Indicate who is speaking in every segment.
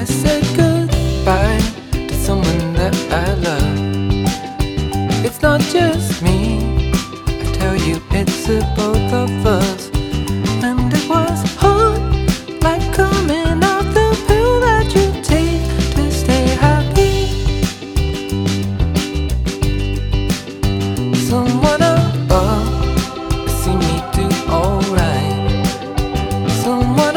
Speaker 1: I said goodbye to someone that I love. It's not just me, I tell you, it's the both of us. And it was hard, like coming off the pill that you take to stay happy. Someone above see me do alright. Someone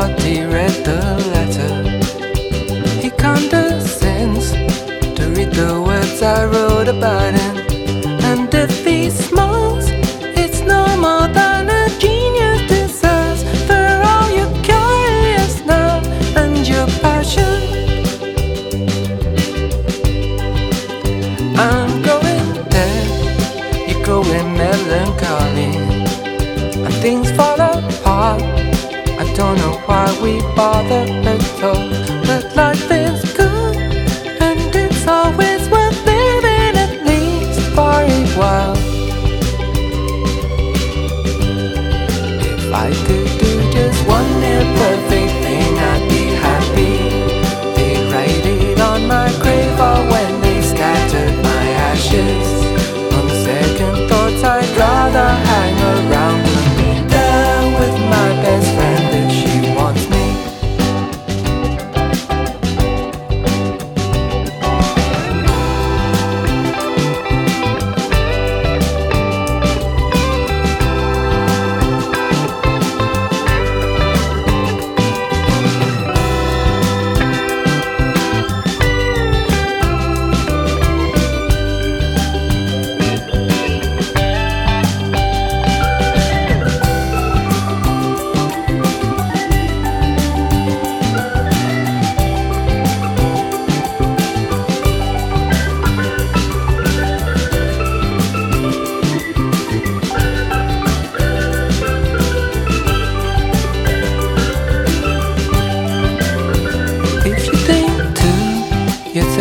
Speaker 1: somebody read the letter. He condescends to read the words I wrote about him. And if he smiles, it's no more than a genius deserves. For all your curious love and your passion, I'm going there, you're going melancholy, and things fall apart. Don't know why we bother at all,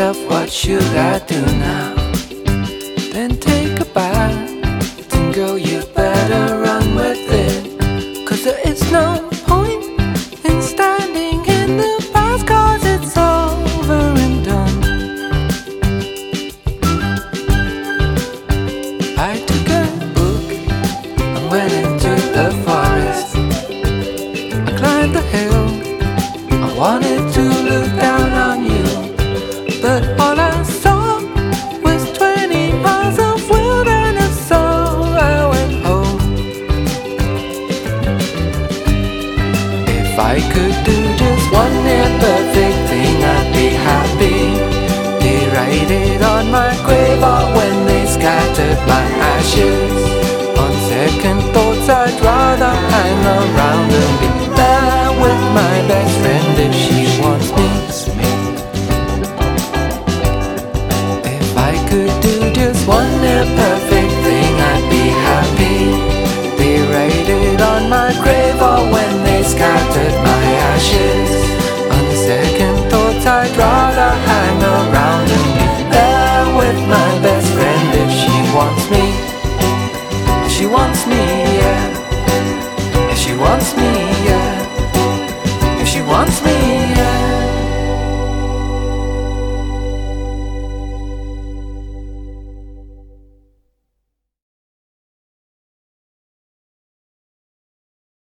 Speaker 1: yourself, what should I do now? Then take a bite and go, you better run with it. Cause there is no point in standing in the past, cause it's over and done. I took a book and went into the forest. I climbed the hill. I wanted second thoughts, I'd rather wants me, yeah. If she wants me,